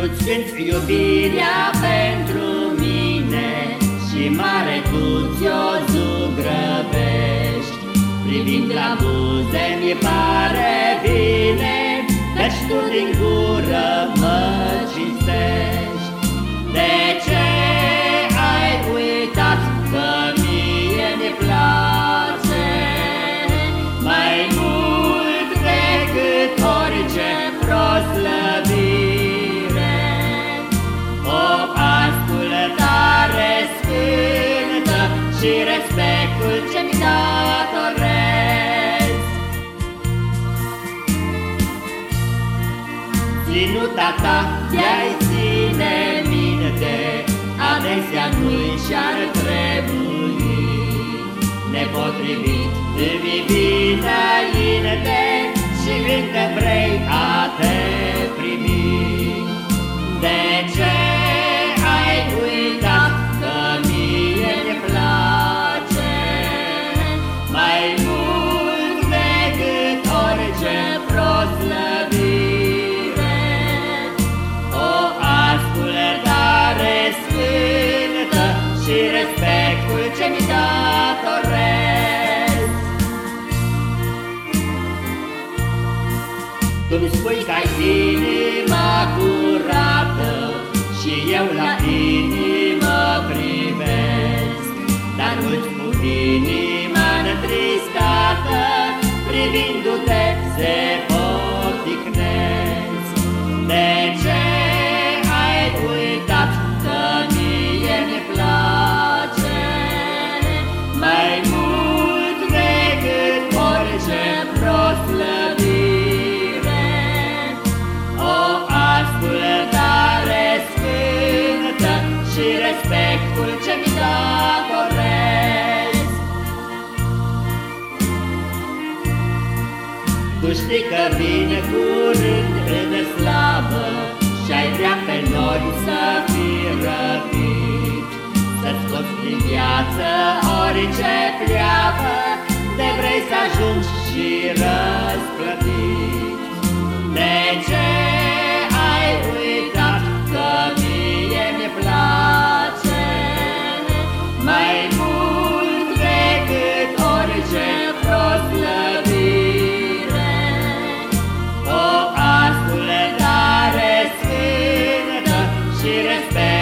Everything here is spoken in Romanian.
Tu-ți cânti iubirea pentru mine Și mare tu ți-o zugrăvești. Privind la buze mi pare bine Deci tu din gură Ținuta ta de-ai ține minte, adesea nu-i și-ar trebui. Nepotrivit îmi vine înainte și când vrei a te Tu-mi spui că ai inima curată și eu la inimă privesc, dar mulți cu inima întristată, privindu-te se știi că vine curând în slavă și-ai vrea pe noi să fii răpit, Să-ți scoți din viață orice pleavă, De vrei să ajungi și răsplătit. Sfântă și